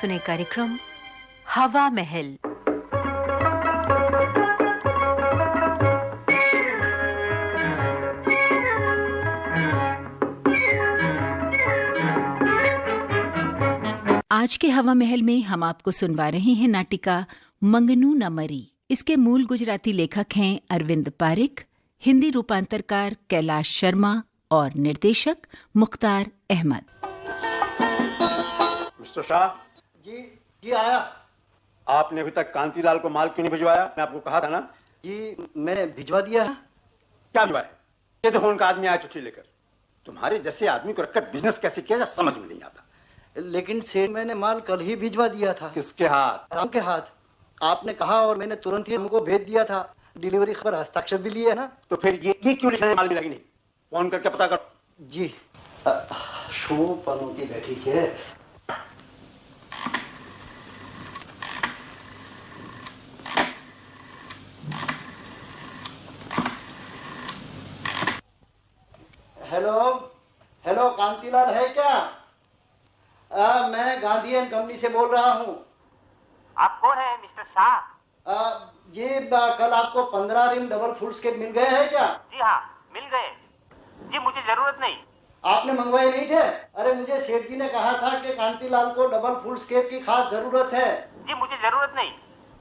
सुने कार्यक्रम हवा महल। आज के हवा महल में हम आपको सुनवा रहे हैं नाटिका मंगनू न मरी इसके मूल गुजराती लेखक हैं अरविंद पारिक हिंदी रूपांतरकार कैलाश शर्मा और निर्देशक मुख्तार अहमद। मिस्टर शाह जी जी आया। आपने अभी तक कांतीलाल को माल क्यों नहीं भिजवाया? मैं आपको कहा था ना। जी मैंने भिजवा दिया है। क्या भिजवाया? ये देखो उनका आदमी आया चिट्ठी लेकर। तुम्हारे जैसे आदमी को रखकर बिज़नेस कैसे किया जाए समझ में नहीं आता। लेकिन सेठ मैंने माल कल ही भिजवा दिया था। किसके हाथ? राम के हाथ। आपने कहा और मैंने तुरंत ही हमको भेज दिया था। डिलीवरी खबर हस्ताक्षर भी लिया है ना। तो फिर ये ये क्यों लिखा है माल मिला नहीं? फ़ोन करके पता कर। जी। शो पनौती बैठी है हेलो हेलो कांतीलाल है क्या? आ, मैं गांधी एंड कंपनी से बोल रहा हूँ। आप कौन है मिस्टर शाह? जी कल आपको पंद्रह रिम डबल फुल स्केप मिल गए हैं क्या? जी हाँ मिल गए। जी मुझे ज़रूरत नहीं। आपने मंगवाए नहीं थे? अरे मुझे सेठ जी ने कहा था कि कांतीलाल को डबल फुल स्केप की खास ज़रूरत है। जी मुझे ज़रूरत नहीं।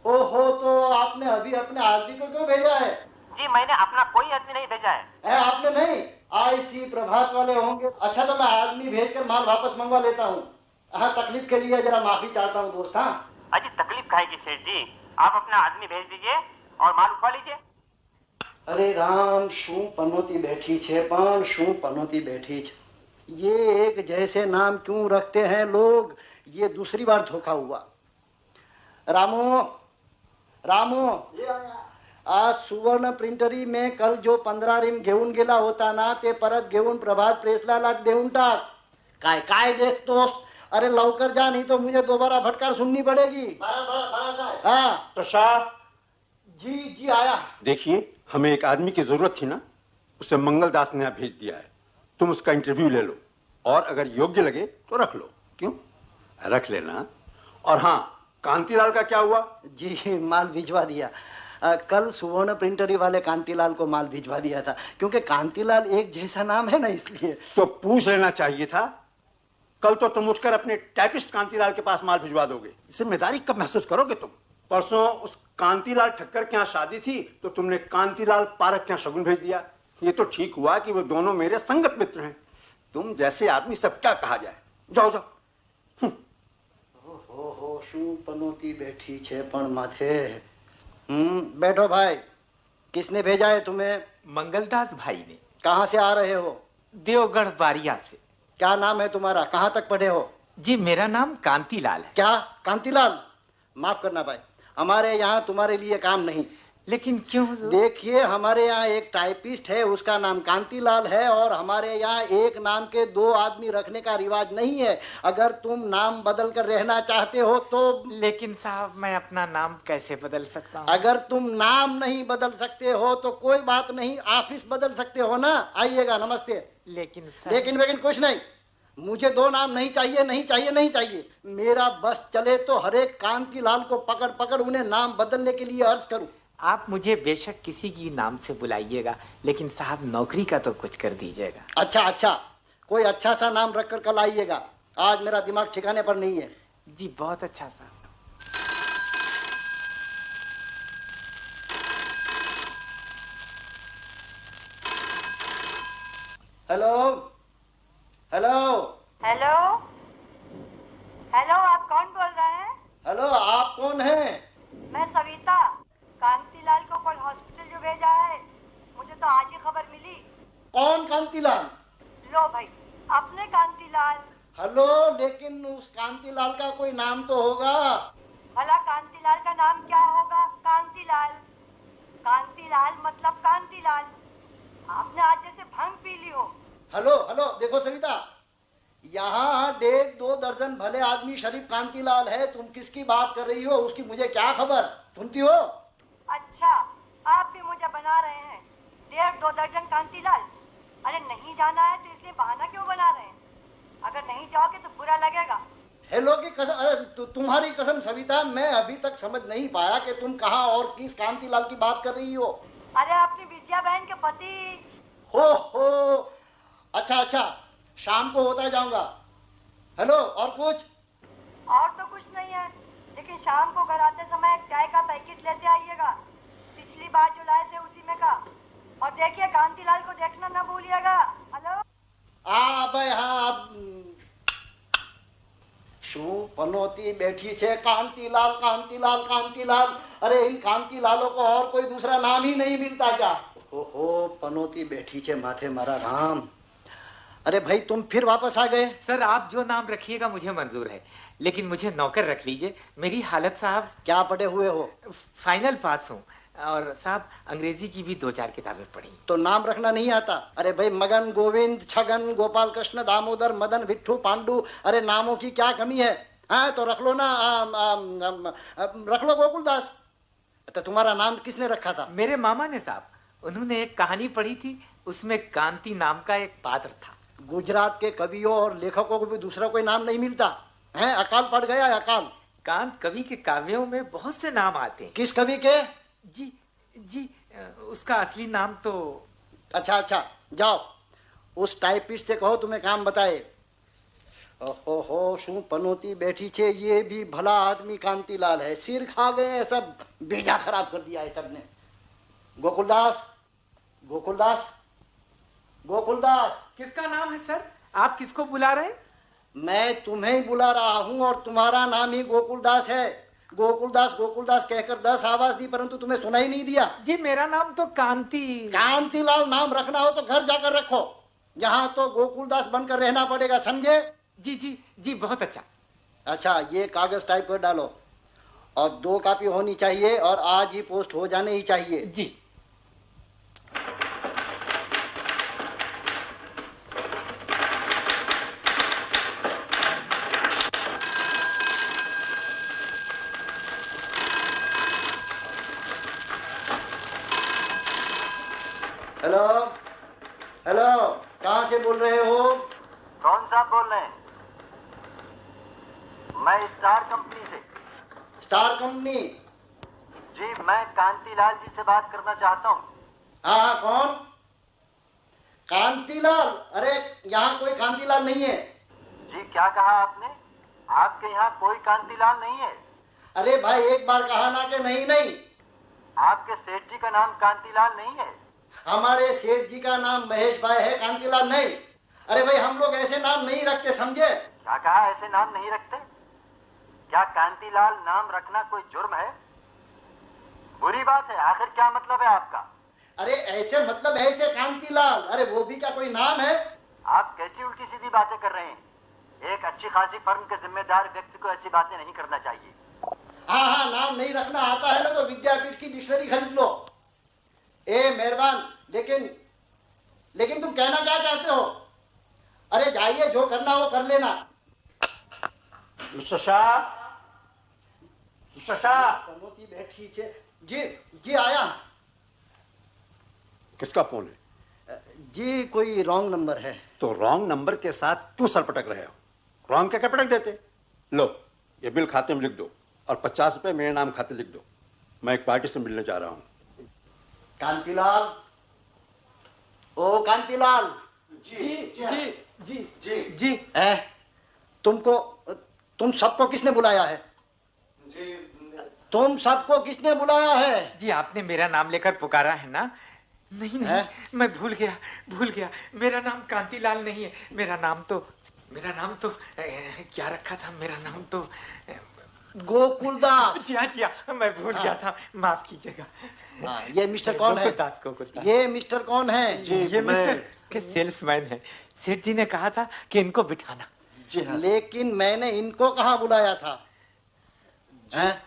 ओहो तो आपने अभी अपने आदमी को क्यों भेजा है? जी मैंने अपना कोई आदमी नहीं भेजा है। है आपने नहीं? आईसी प्रभात वाले होंगे अच्छा तो मैं आदमी भेजकर माल वापस मंगवा लेता हूँ हाँ तकलीफ के लिए जरा माफी चाहता हूँ दोस्त हाँ अजी तकलीफ खाएगी सेठ जी आप अपना आदमी भेज दीजिए और माल उठवा लीजिए અરે રામ શું પનોતી બેઠી છે પણ શું પનોતી બેઠી છે ये एक जैसे नाम क्यों रखते हैं लोग ये दूसरी बार धोखा हुआ रामो रामो आज सुवर्ण प्रिंटरी में कल जो पंधरा रिम घेऊन गेला होता ना ते परत घेऊन प्रभात प्रेसला देऊन टाक. काय काय देखतोस? अरे लवकर जा नहीं तो मुझे दोबारा फटकार सुननी पड़ेगी. हाँ. तो शाह जी जी आया. देखिए हमें एक आदमी की ज़रूरत थी ना उसे मंगलदास ने यहाँ भेज दिया है। तुम उसका इंटरव्यू ले लो और अगर योग्य लगे तो रख लो। क्यों? रख लेना। और हाँ कांतीलाल का क्या हुआ? जी माल भिजवा दिया। अ, कल सुवर्ण प्रिंटरी वाले कांतीलाल को माल भिजवा दिया था क्योंकि कांतीलाल एक जैसा नाम है ना इसलिए तो पूछ लेना चाहिए था कल तो तुम उठकर अपने टाइपिस्ट कांतीलाल के पास माल भिजवा दोगे जिम्मेदारी कब महसूस करोगे तुम परसों उस कांतीलाल ठक्कर के यहाँ शादी थी तो तुमने कांतीलाल पारक के यहाँ शगुन भेज दिया ये तो ठीक हुआ कि वो दोनों मेरे संगत मित्र हैं तुम जैसे आदमी सब क्या कहा जाए जाओ जाओ ઓહો શું પનોતી બેઠી છે પણ માથે हम्म बैठो भाई। किसने भेजा है तुम्हें? मंगलदास भाई ने। कहा से आ रहे हो? देवगढ़ बारिया से। क्या नाम है तुम्हारा? कहाँ तक पढ़े हो? जी मेरा नाम कांतीलाल है। क्या? कांतीलाल? माफ़ करना भाई। हमारे यहाँ तुम्हारे लिए काम नहीं। लेकिन क्यों? देखिए हमारे यहाँ एक टाइपिस्ट है उसका नाम कांतीलाल है और हमारे यहाँ एक नाम के दो आदमी रखने का रिवाज नहीं है। अगर तुम नाम बदल कर रहना चाहते हो तो लेकिन साहब मैं अपना नाम कैसे बदल सकता हूँ? अगर तुम नाम नहीं बदल सकते हो तो कोई बात नहीं ऑफ़िस बदल सकते हो ना? आइएगा नमस्ते। लेकिन लेकिन लेकिन कुछ नहीं। मुझे दो नाम नहीं चाहिए नहीं चाहिए नहीं चाहिए। मेरा बस चले तो हरेक कांतीलाल को पकड़ पकड़ उन्हें नाम बदलने के लिए अर्ज़ करूँ। आप मुझे बेशक किसी की नाम से बुलाइएगा लेकिन साहब नौकरी का तो कुछ कर दीजिएगा। अच्छा अच्छा कोई अच्छा सा नाम रखकर कल आइएगा। आज मेरा दिमाग ठिकाने पर नहीं है। जी बहुत अच्छा साहब हेलो हेलो हेलो हेलो आप कौन बोल रहे हैं हेलो आप कौन हैं मैं सविता कांतीलाल को कल हॉस्पिटल जो भेजा है मुझे तो आज ही खबर मिली। कौन कांतीलाल? लो भाई अपने कांतीलाल। हेलो लेकिन उस कांतीलाल का कोई नाम तो होगा। भला कांतीलाल का नाम क्या होगा? कांतीलाल। कांतीलाल मतलब कांतीलाल। आपने आज जैसे भंग पी ली हो। हेलो हेलो देखो सविता। यहाँ डेढ़ दो दर्जन भले आदमी शरीफ कांतीलाल है। तुम किसकी बात कर रही हो? उसकी मुझे क्या खबर? सुनती हो? अच्छा आप भी मुझे बना रहे हैं। डेढ़ दो दर्जन कांतीलाल। अरे नहीं जाना है तो इसलिए बहाना क्यों बना रहे हैं? अगर नहीं जाओगे तो बुरा लगेगा। हेलो की कसम अरे तु, तुम्हारी कसम सविता मैं अभी तक समझ नहीं पाया कि तुम कहाँ और किस कांतिलाल की बात कर रही हो। अरे अपनी विद्या बहन के पति। हो हो। अच्छा अच्छा शाम को होता जाऊँगा। हेलो और कुछ? और तो कुछ नहीं है। लेकिन शाम को घर आते समय चाय का पैकेट लेते आइएगा। पिछली बार जो लाए थे उसी में का और देखिए कांतीलाल को देखना ना भूलिएगा हेलो આ ભાઈ હા શું पनौती बैठी छे कांतिलाल कांतिलाल कांतिलाल अरे इन कांतिलालों को और कोई दूसरा नाम ही नहीं मिलता क्या ओहो पनौती बैठी छे माथे मारा राम अरे भाई तुम फिर वापस आ गए सर आप जो नाम रखिएगा मुझे मंजूर है लेकिन मुझे नौकर रख लीजिए मेरी हालत साहब क्या पढ़े हुए हो फाइनल पास हूँ और साहब अंग्रेज़ी की भी दो चार किताबें पढ़ी। तो नाम रखना नहीं आता? अरे भाई मगन गोविंद छगन गोपाल कृष्ण दामोदर मदन विट्ठू पांडु अरे नामों की क्या कमी है? हाँ तो रख लो ना आम, आम, आम, आम, रख लो गोकुलदास। तो तुम्हारा नाम किसने रखा था? मेरे मामा ने साहब उन्होंने एक कहानी पढ़ी थी उसमें कांति नाम का एक पात्र था। गुजरात के कवियों और लेखकों को भी दूसरा कोई नाम नहीं मिलता? है अकाल पड़ गया अकाल। कांत कवि के काव्यों में बहुत से नाम आते हैं। किस कवि के? जी जी अ, उसका असली नाम तो अच्छा अच्छा जाओ उस टाइपिस्ट से कहो तुम्हें काम बताए ओहो हो શું પનોતી बैठी छे ये भी भला आदमी कांतिलाल है सिर खा गए हैं सब बेजा खराब कर दिया है सबने गोकुलदास गोकुलदास गोकुलदास किसका नाम है सर आप किसको बुला रहे हैं मैं तुम्हें ही बुला रहा हूं और तुम्हारा नाम ही गोकुलदास है गोकुलदास गोकुलदास कहकर दस आवाज़ दी परंतु तुम्हें सुना ही नहीं दिया। जी मेरा नाम तो कांति। कांतिलाल नाम रखना हो तो घर जाकर रखो। यहाँ तो गोकुलदास बनकर रहना पड़ेगा समझे? जी जी जी बहुत अच्छा। अच्छा ये कागज़ टाइप कर डालो। और दो कॉपी होनी चाहिए और आज ही पोस्ट हो जाने ही चाहिए। जी। हेलो हेलो कहाँ से बोल रहे हो? कौन साहब बोल रहे हैं? मैं स्टार कंपनी से। स्टार कंपनी जी मैं कांतिलाल जी से बात करना चाहता हूँ। हाँ हाँ कौन? कांतिलाल अरे यहाँ कोई कांतिलाल नहीं है। जी क्या कहा आपने? आपके यहाँ कोई कांतिलाल नहीं है। अरे भाई एक बार कहा ना कि नहीं नहीं। आपके सेठ जी का नाम कांतिलाल नहीं है। हमारे सेठ जी का नाम महेश भाई है कांतिलाल नहीं। अरे भाई हम लोग ऐसे नाम नहीं रखते समझे? क्या कहा ऐसे नाम नहीं रखते? क्या कांतिलाल नाम रखना कोई जुर्म है? बुरी बात है आखिर क्या मतलब है आपका? अरे ऐसे मतलब है ऐसे कांतिलाल। अरे वो भी क्या कोई नाम है? आप कैसी उल्टी सीधी बातें कर रहे हैं? एक अच्छी खासी फर्म के जिम्मेदार व्यक्ति को ऐसी बातें नहीं करना चाहिए। हाँ हाँ नाम नहीं रखना आता है ना तो विद्यापीठ की डिक्शनरी खरीद लो। ए मेहरबान लेकिन लेकिन तुम कहना क्या चाहते हो? अरे जाइए जो करना वो कर लेना। बैठी छे जी जी आया। किसका फ़ोन है? जी कोई रॉन्ग नंबर है। तो रॉन्ग नंबर के साथ क्यों सर पटक रहे हो? रॉन्ग क्या क्या पटक देते? लो ये बिल खाते में लिख दो और पचास रुपए मेरे नाम खाते लिख दो। मैं एक पार्टी से मिलने जा रहा हूँ। कांतिलाल ओ कांतिलाल। जी जी जी जी जी है तुमको तुम सबको किसने बुलाया है? जी तुम सबको किसने बुलाया है? जी आपने मेरा नाम लेकर पुकारा है ना? नहीं नहीं हैं? मैं भूल गया भूल गया। मेरा नाम कांतिलाल नहीं है। मेरा नाम तो मेरा नाम तो ए, क्या रखा था? मेरा नाम तो ए, गोकुलदास। जी हाँ जी हाँ मैं भूल गया था माफ़ कीजिएगा। हाँ, ये मिस्टर कौन है? गोकुलदास गोकुलदास। ये मिस्टर कौन है? जी ये मिस्टर के सेल्समैन है। सेठ जी ने कहा था कि इनको बिठाना। जी हाँ। लेकिन मैंने इनको कहाँ बुलाया था? हैं?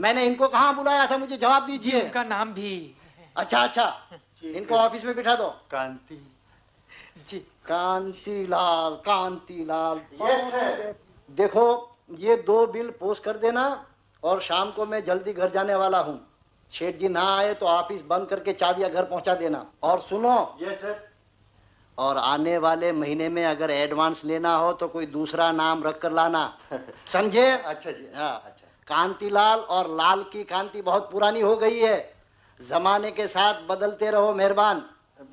मैंने इनको कहाँ बुलाया था? मुझे जवाब दीजिए। उनका नाम भी। अच्छा अच्छा। इनको ऑफ़िस में बिठा दो। कांति। जी। कांतिलाल कांतिलाल। देखो ये दो बिल पोस्ट कर देना और शाम को मैं जल्दी घर जाने वाला हूँ। शेठ जी ना आए तो ऑफ़िस बंद करके चाबियाँ घर पहुँचा देना। और सुनो। ये सर और आने वाले महीने में अगर एडवांस लेना हो तो कोई दूसरा नाम रख कर लाना। समझे? अच्छा जी हाँ अच्छा। कांतिलाल और लाल की कांति बहुत पुरानी हो गई है। जमाने के साथ बदलते रहो मेहरबान।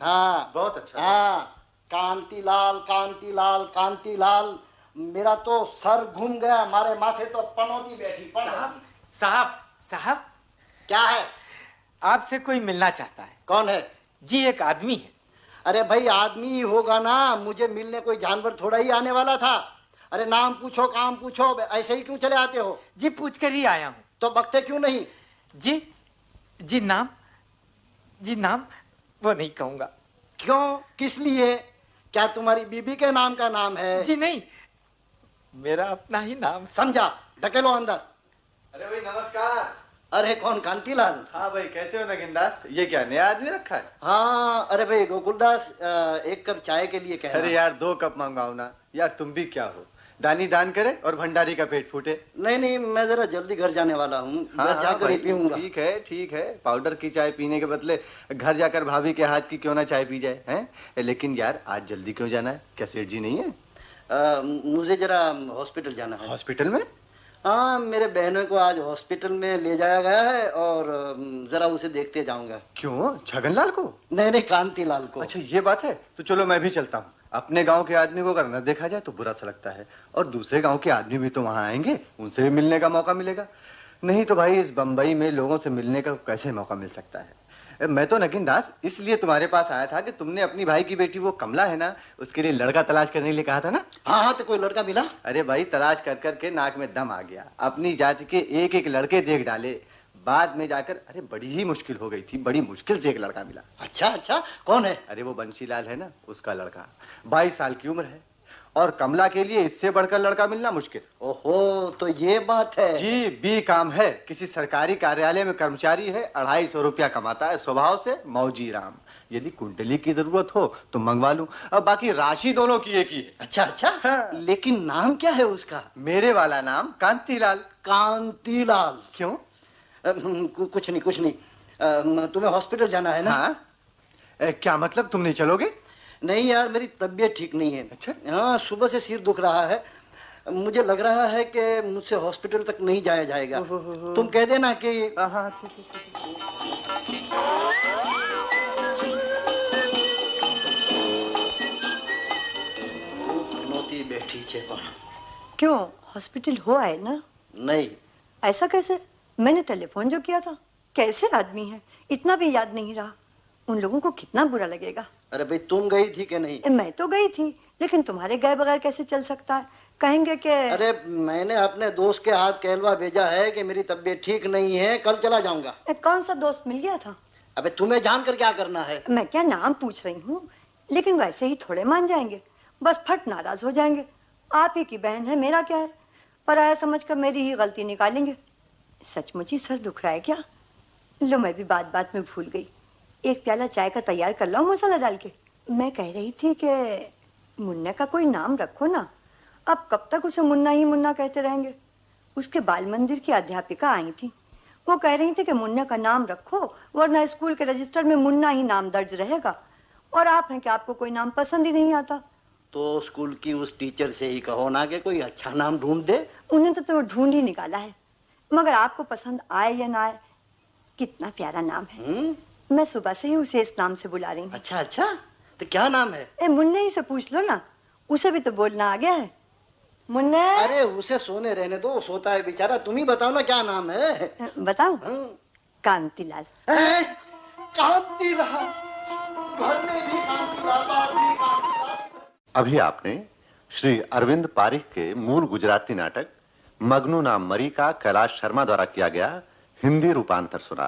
हाँ। बहुत अच्छा। हाँ। कांतिलाल कांतिलाल कांतिलाल। मेरा तो सर घूम गया हमारे माथे तो पनौती बैठी साहब साहब साहब। क्या है? आपसे कोई मिलना चाहता है? कौन है? जी एक आदमी है। अरे भाई आदमी ही होगा ना। मुझे मिलने कोई जानवर थोड़ा ही आने वाला था। अरे नाम पूछो काम पूछो ऐसे ही क्यों चले आते हो? जी पूछ कर ही आया हूँ। तो बकते क्यों नहीं? जी जी नाम जी नाम वो नहीं कहूँगा। क्यों? किस लिए? क्या तुम्हारी बीबी के नाम का नाम है? जी नहीं मेरा अपना ही नाम समझा ढकेलो अंदर। अरे भाई नमस्कार। अरे कौन कांतिलाल? हाँ भाई कैसे हो नगिनदास ये क्या नया आदमी रखा है? हाँ अरे भाई गोकुलदास एक कप चाय के लिए कह अरे यार दो कप मंगाओ ना। यार तुम भी क्या हो? दानी दान करे और भंडारी का पेट फूटे। नहीं नहीं मैं जरा जल्दी घर जाने वाला हूँ। हाँ, घर हाँ, जाकर ही पीऊँगा। ठीक है ठीक है। पाउडर की चाय पीने के बदले घर जाकर भाभी के हाथ की क्यों ना चाय पी जाए हैं? लेकिन यार आज जल्दी क्यों जाना है? क्या सेठ जी नहीं है? मुझे जरा हॉस्पिटल जाना है। हॉस्पिटल में? हाँ मेरे बहनों को आज हॉस्पिटल में ले जाया गया है और जरा उसे देखते जाऊँगा। क्यों? छगनलाल को? नहीं नहीं कांतिलाल को। अच्छा ये बात है? तो चलो मैं भी चलता हूँ। अपने गाँव के आदमी को अगर न देखा जाए तो बुरा सा लगता है। और दूसरे गाँव के आदमी भी तो वहाँ आएँगे उनसे भी मिलने का मौका मिलेगा। नहीं तो भाई इस बम्बई में लोगों से मिलने का कैसे मौका मिल सकता है? मैं तो नगिन दास इसलिए तुम्हारे पास आया था कि तुमने अपनी भाई की बेटी वो कमला है ना उसके लिए लड़का तलाश करने के लिए कहा था ना? हाँ हाँ तो कोई लड़का मिला? अरे भाई तलाश कर कर के नाक में दम आ गया। अपनी जाति के एक एक लड़के देख डाले। बाद में जाकर अरे बड़ी ही मुश्किल हो गई थी बड़ी मुश्किल से एक लड़का मिला। अच्छा अच्छा कौन है? अरे वो बंशीलाल है ना उसका लड़का। बाईस साल की उम्र है। और कमला के लिए इससे बढ़कर लड़का मिलना मुश्किल। ओहो तो ये बात है। जी बी काम है। किसी सरकारी कार्यालय में कर्मचारी है अढ़ाई सौ रुपया कमाता है स्वभाव से मौजी राम। यदि कुंडली की ज़रूरत हो तो मंगवा लूँ। अब बाकी राशि दोनों की एक ही है। अच्छा अच्छा। हाँ। लेकिन नाम क्या है उसका? मेरे वाला नाम कांतिलाल। कांतिलाल। क्यों? अम, कुछ नहीं कुछ नहीं। अम, तुम्हें हॉस्पिटल जाना है ना? हाँ। क्या मतलब तुम नहीं चलोगे? नहीं यार मेरी तबीयत ठीक नहीं है। अच्छा? हाँ सुबह से सिर दुख रहा है। मुझे लग रहा है कि मुझसे हॉस्पिटल तक नहीं जाया जाएगा। तुम कह देना कि बैठी छे क्यों? हॉस्पिटल हो आए ना? नहीं। ऐसा कैसे? मैंने टेलीफोन जो किया था। कैसे आदमी है? इतना भी याद नहीं रहा। उन लोगों को कितना बुरा लगेगा? अरे भाई तुम गई थी कि नहीं? मैं तो गई थी लेकिन तुम्हारे गए बगैर कैसे चल सकता? है कहेंगे कि अरे मैंने अपने दोस्त के हाथ कहलवा भेजा है कि मेरी तबीयत ठीक नहीं है कल चला जाऊँगा। कौन सा दोस्त मिल गया था? अबे तुम्हें जानकर क्या करना है? मैं क्या नाम पूछ रही हूँ? लेकिन वैसे ही थोड़े मान जाएँगे। बस फट नाराज़ हो जाएँगे। आप ही की बहन है मेरा क्या है? पर आया समझ कर मेरी ही गलती निकालेंगे। सचमुच ही सर दुख रहा है क्या? लो मैं भी बात बात में भूल गई। एक प्याला चाय का तैयार कर लाऊं मसाला डाल के? मैं कह रही थी कि मुन्ना का कोई नाम रखो ना। अब कब तक उसे मुन्ना ही मुन्ना कहते रहेंगे? उसके बाल मंदिर की अध्यापिका आई थी। वो कह रही थी कि मुन्ना का नाम रखो वरना स्कूल के रजिस्टर में मुन्ना ही नाम दर्ज रहेगा। और आप हैं कि आपको कोई नाम पसंद ही नहीं आता। तो स्कूल की उस टीचर से ही कहो ना कि कोई अच्छा नाम ढूंढ दे। उन्हें तो तुम्हें ढूंढ ही निकाला है। मगर आपको पसंद आए या ना आए कितना प्यारा नाम है। हम्म। मैं सुबह से ही उसे इस नाम से बुला रही हूँ। अच्छा अच्छा? तो क्या नाम है? ए मुन्ने ही से पूछ लो ना। उसे भी तो बोलना आ गया है। मुन्ने। अरे उसे सोने रहने दो वो सोता है बेचारा। तुम ही बताओ ना क्या नाम है। बताओ हम्म। कांतिलाल। हैं? कांतिलाल। घर में भी कांतिलाल बाहर भी कांतिलाल। अभी आपने श्री अरविंद पारिख के मूल गुजराती नाटक मगनू नाम मरी का कैलाश शर्मा द्वारा किया गया हिंदी रूपांतर सुना।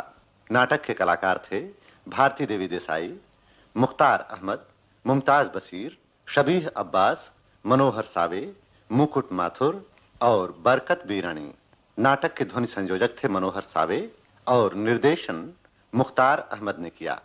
नाटक के कलाकार थे भारती देवी देसाई, मुख्तार अहमद, मुमताज़ बसीर, शबीह अब्बास, मनोहर सावे, मुकुट माथुर और बरकत बीरानी। नाटक के ध्वनि संयोजक थे मनोहर सावे और निर्देशन मुख्तार अहमद ने किया।